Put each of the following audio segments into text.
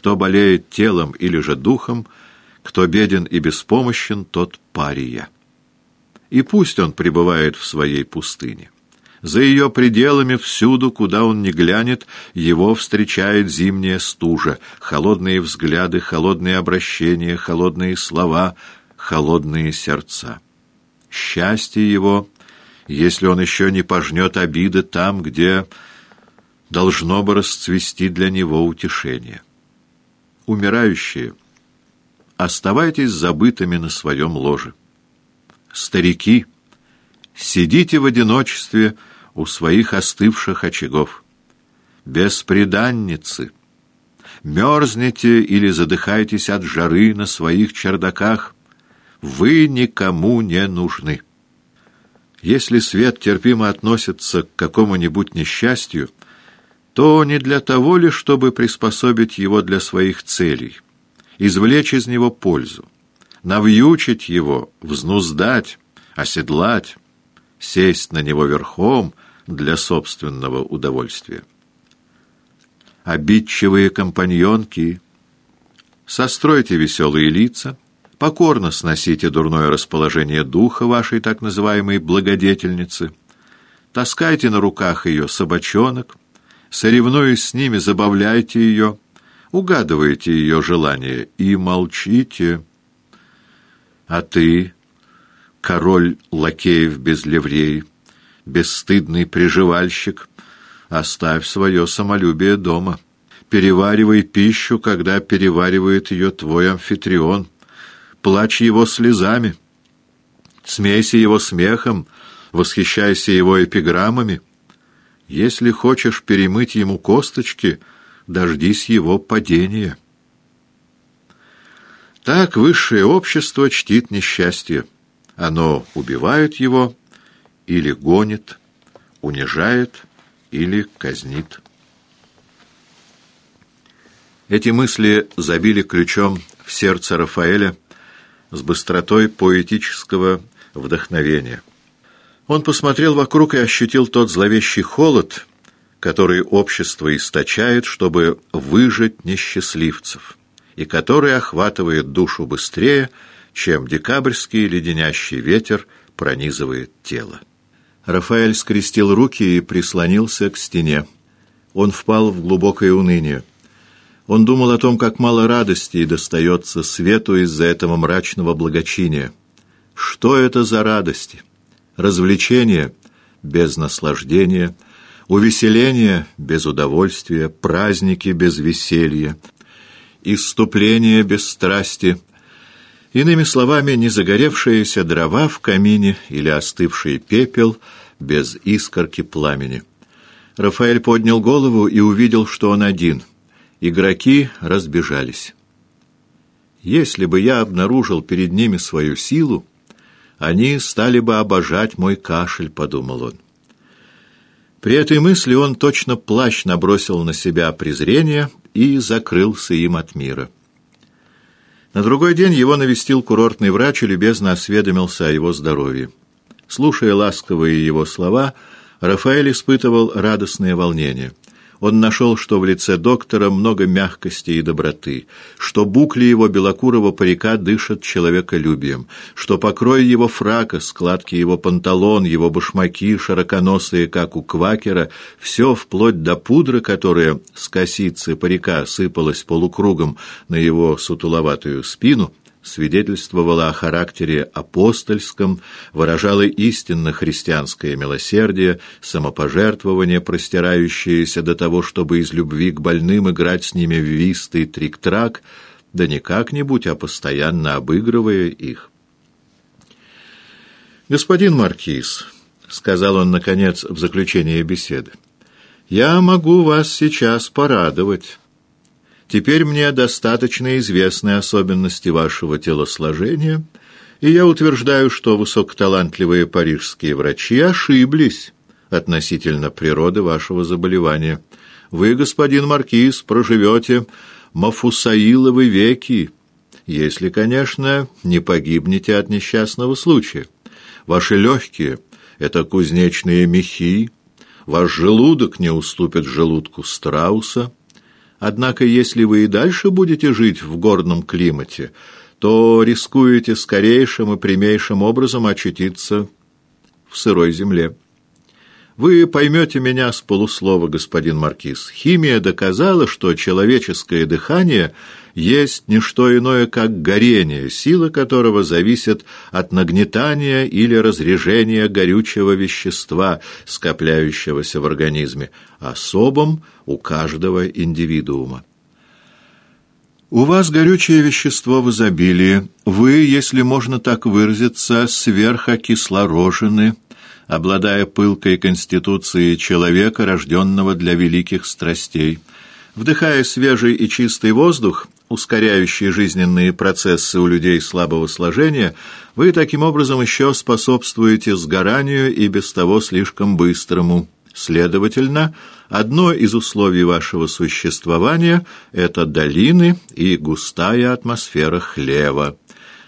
Кто болеет телом или же духом, кто беден и беспомощен, тот пария. И пусть он пребывает в своей пустыне. За ее пределами всюду, куда он ни глянет, его встречает зимняя стужа, холодные взгляды, холодные обращения, холодные слова, холодные сердца. Счастье его, если он еще не пожнет обиды там, где должно бы расцвести для него утешение. Умирающие, оставайтесь забытыми на своем ложе. Старики, сидите в одиночестве у своих остывших очагов. Беспреданницы, мерзнете или задыхаетесь от жары на своих чердаках, вы никому не нужны. Если свет терпимо относится к какому-нибудь несчастью, то не для того ли, чтобы приспособить его для своих целей, извлечь из него пользу, навьючить его, взнуздать, оседлать, сесть на него верхом для собственного удовольствия. Обидчивые компаньонки, состройте веселые лица, покорно сносите дурное расположение духа вашей так называемой благодетельницы, таскайте на руках ее собачонок, соревнуясь с ними, забавляйте ее, угадывайте ее желания и молчите. А ты, король лакеев без ливрей, бесстыдный приживальщик, оставь свое самолюбие дома. Переваривай пищу, когда переваривает ее твой амфитрион. Плачь его слезами. Смейся его смехом, восхищайся его эпиграммами. Если хочешь перемыть ему косточки, дождись его падения. Так высшее общество чтит несчастье. Оно убивает его или гонит, унижает или казнит. Эти мысли забили ключом в сердце Рафаэля с быстротой поэтического вдохновения. Он посмотрел вокруг и ощутил тот зловещий холод, который общество источает, чтобы выжить несчастливцев, и который охватывает душу быстрее, чем декабрьский леденящий ветер пронизывает тело. Рафаэль скрестил руки и прислонился к стене. Он впал в глубокое уныние. Он думал о том, как мало радости достается свету из-за этого мрачного благочиния. Что это за радости? Развлечения без наслаждения, увеселение без удовольствия, праздники без веселья, иступление без страсти, иными словами, не загоревшиеся дрова в камине или остывший пепел без искорки пламени. Рафаэль поднял голову и увидел, что он один. Игроки разбежались. Если бы я обнаружил перед ними свою силу, они стали бы обожать мой кашель, — подумал он. При этой мысли он точно плащ набросил на себя презрение и закрылся им от мира. На другой день его навестил курортный врач и любезно осведомился о его здоровье. Слушая ласковые его слова, Рафаэль испытывал радостное волнение — он нашел, что в лице доктора много мягкости и доброты, что букли его белокурого парика дышат человеколюбием, что покрой его фрака, складки его панталон, его башмаки, широконосые, как у квакера, все вплоть до пудры, которая с косицы парика сыпалась полукругом на его сутуловатую спину, свидетельствовала о характере апостольском, выражала истинно христианское милосердие, самопожертвование, простирающееся до того, чтобы из любви к больным играть с ними в вистый трик-трак, да не как-нибудь, а постоянно обыгрывая их. «Господин Маркиз», — сказал он, наконец, в заключение беседы, — «я могу вас сейчас порадовать». Теперь мне достаточно известны особенности вашего телосложения, и я утверждаю, что высокоталантливые парижские врачи ошиблись относительно природы вашего заболевания. Вы, господин Маркиз, проживете мафусаиловы веки, если, конечно, не погибнете от несчастного случая. Ваши легкие — это кузнечные мехи, ваш желудок не уступит желудку страуса — Однако, если вы и дальше будете жить в горном климате, то рискуете скорейшим и прямейшим образом очутиться в сырой земле. Вы поймете меня с полуслова, господин Маркиз. Химия доказала, что человеческое дыхание есть не что иное, как горение, сила которого зависит от нагнетания или разрежения горючего вещества, скопляющегося в организме, особом у каждого индивидуума. У вас горючее вещество в изобилии. Вы, если можно так выразиться, сверхокислорожены, обладая пылкой конституцией человека, рожденного для великих страстей. Вдыхая свежий и чистый воздух, ускоряющий жизненные процессы у людей слабого сложения, вы таким образом еще способствуете сгоранию и без того слишком быстрому. Следовательно, одно из условий вашего существования — это долины и густая атмосфера хлева.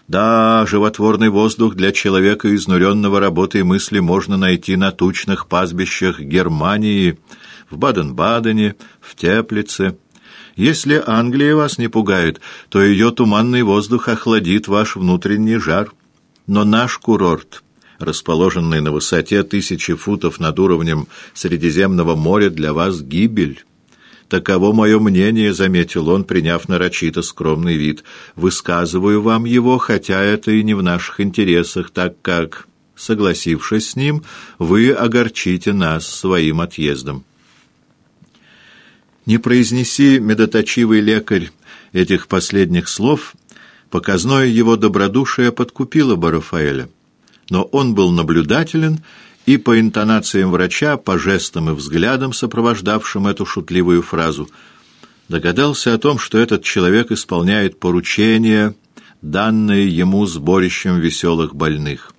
Да, животворный воздух для человека, изнуренного работой мысли, можно найти на тучных пастбищах Германии, в Баден-Бадене, в Теплице. Если Англия вас не пугает, то ее туманный воздух охладит ваш внутренний жар. Но наш курорт, расположенный на высоте тысячи футов над уровнем Средиземного моря, для вас гибель». Таково мое мнение, — заметил он, приняв нарочито скромный вид. Высказываю вам его, хотя это и не в наших интересах, так как, согласившись с ним, вы огорчите нас своим отъездом. Не произнеси, медоточивый лекарь, этих последних слов, показное его добродушие подкупило бы Рафаэля. Но он был наблюдателен и по интонациям врача, по жестам и взглядам, сопровождавшим эту шутливую фразу, догадался о том, что этот человек исполняет поручение, данное ему сборищем веселых больных.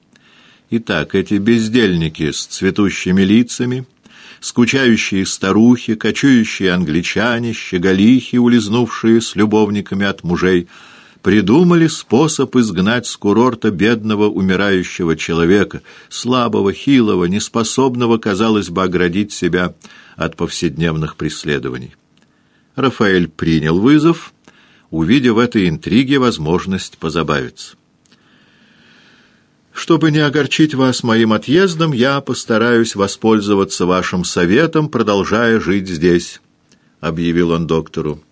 Итак, эти бездельники с цветущими лицами, скучающие старухи, кочующие англичане, щеголихи, улизнувшие с любовниками от мужей — придумали способ изгнать с курорта бедного умирающего человека, слабого, хилого, неспособного, казалось бы, оградить себя от повседневных преследований. Рафаэль принял вызов, увидев в этой интриге возможность позабавиться. Чтобы не огорчить вас моим отъездом, я постараюсь воспользоваться вашим советом, продолжая жить здесь, — объявил он доктору.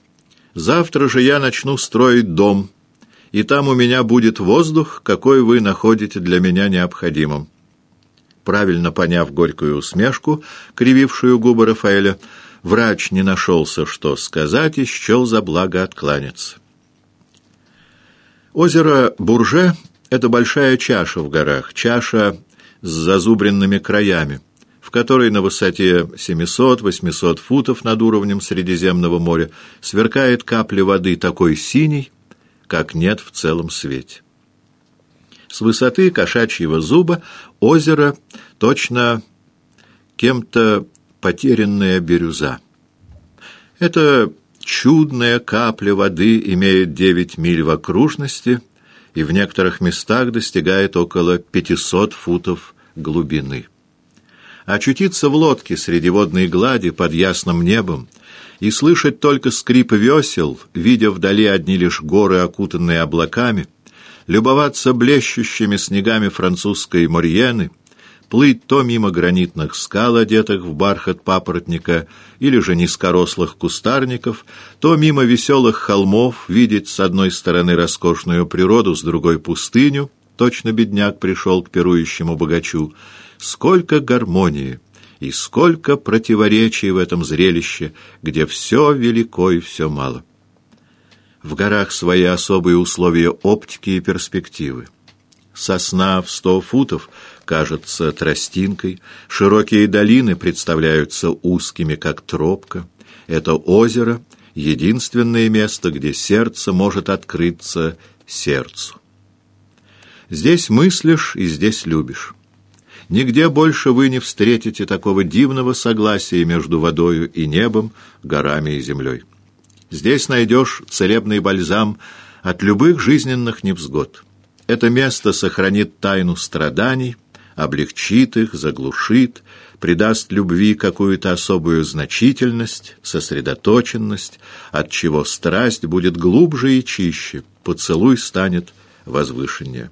Завтра же я начну строить дом — и там у меня будет воздух, какой вы находите для меня необходимым». Правильно поняв горькую усмешку, кривившую губы Рафаэля, врач не нашелся, что сказать, и счел за благо откланяться. Озеро Бурже — это большая чаша в горах, чаша с зазубренными краями, в которой на высоте 700-800 футов над уровнем Средиземного моря сверкает капля воды такой синей, как нет в целом свете. С высоты кошачьего зуба озеро точно кем-то потерянная бирюза. Это чудная капля воды имеет девять миль в окружности и в некоторых местах достигает около 500 футов глубины. Очутиться в лодке среди водной глади под ясным небом и слышать только скрип весел, видя вдали одни лишь горы, окутанные облаками, любоваться блещущими снегами французской Морьены, плыть то мимо гранитных скал, одетых в бархат папоротника, или же низкорослых кустарников, то мимо веселых холмов, видеть с одной стороны роскошную природу, с другой — пустыню, точно бедняк пришел к пирующему богачу. Сколько гармонии! И сколько противоречий в этом зрелище, где все велико и все мало. В горах свои особые условия оптики и перспективы. Сосна в сто футов кажется тростинкой, широкие долины представляются узкими, как тропка. Это озеро — единственное место, где сердце может открыться сердцу. Здесь мыслишь и здесь любишь. Нигде больше вы не встретите такого дивного согласия между водою и небом, горами и землей. Здесь найдешь целебный бальзам от любых жизненных невзгод. Это место сохранит тайну страданий, облегчит их, заглушит, придаст любви какую-то особую значительность, сосредоточенность, от чего страсть будет глубже и чище, поцелуй станет возвышеннее.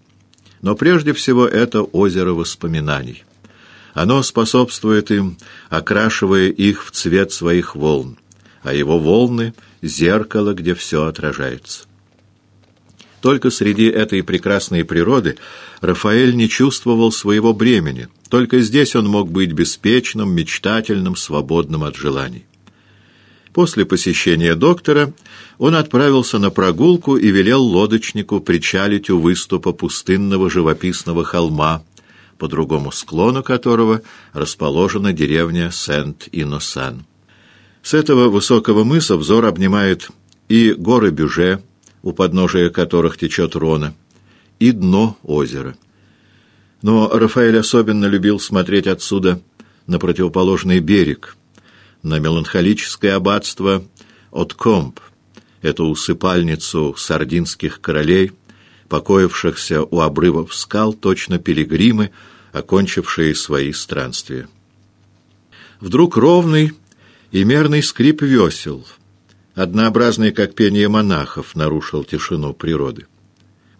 Но прежде всего это озеро воспоминаний. Оно способствует им, окрашивая их в цвет своих волн, а его волны — зеркало, где все отражается. Только среди этой прекрасной природы Рафаэль не чувствовал своего бремени. Только здесь он мог быть беспечным, мечтательным, свободным от желаний. После посещения доктора он отправился на прогулку и велел лодочнику причалить у выступа пустынного живописного холма, по другому склону которого расположена деревня Сент-Иносан. С этого высокого мыса взор обнимает и горы Бюже, у подножия которых течет Рона, и дно озера. Но Рафаэль особенно любил смотреть отсюда на противоположный берег, на меланхолическое аббатство Откомп, эту усыпальницу сардинских королей, покоившихся у обрывов скал, точно пилигримы, окончившие свои странствия. Вдруг ровный и мерный скрип весел — однообразный, как пение монахов, нарушил тишину природы.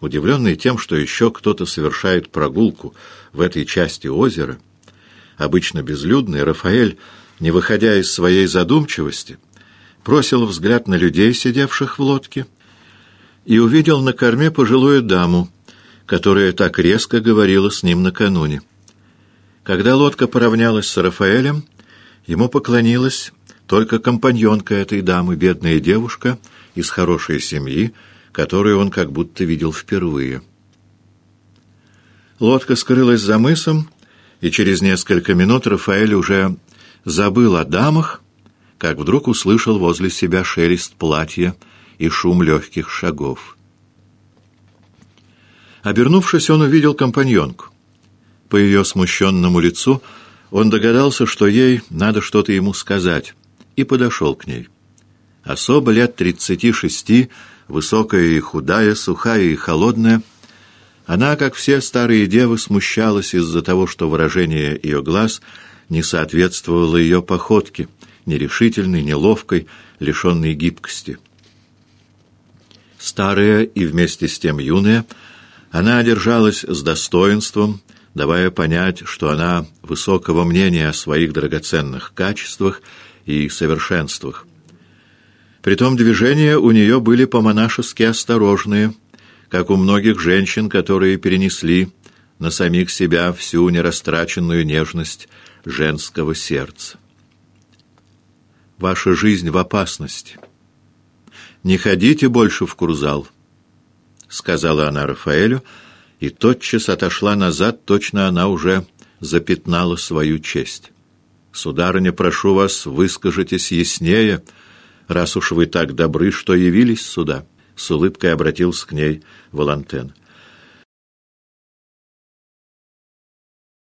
Удивленный тем, что еще кто-то совершает прогулку в этой части озера, обычно безлюдный, Рафаэль, не выходя из своей задумчивости, бросил взгляд на людей, сидевших в лодке, и увидел на корме пожилую даму, которая так резко говорила с ним накануне. Когда лодка поравнялась с Рафаэлем, ему поклонилась только компаньонка этой дамы, бедная девушка из хорошей семьи, которую он как будто видел впервые. Лодка скрылась за мысом, и через несколько минут Рафаэль уже забыл о дамах, как вдруг услышал возле себя шелест платья и шум легких шагов. Обернувшись, он увидел компаньонку. По ее смущенному лицу он догадался, что ей надо что-то ему сказать, и подошел к ней. Особо лет тридцати шести, высокая и худая, сухая и холодная, она, как все старые девы, смущалась из-за того, что выражение ее глаз не соответствовало ее походке, нерешительной, неловкой, лишенной гибкости. Старая и вместе с тем юная, она одержалась с достоинством, давая понять, что она высокого мнения о своих драгоценных качествах и совершенствах. Притом движения у нее были по-монашески осторожные, как у многих женщин, которые перенесли на самих себя всю нерастраченную нежность женского сердца. Ваша жизнь в опасности. Не ходите больше в курзал, — сказала она Рафаэлю, и тотчас отошла назад, точно она уже запятнала свою честь. Сударыня, прошу вас, выскажитесь яснее, раз уж вы так добры, что явились сюда. С улыбкой обратился к ней Валантен.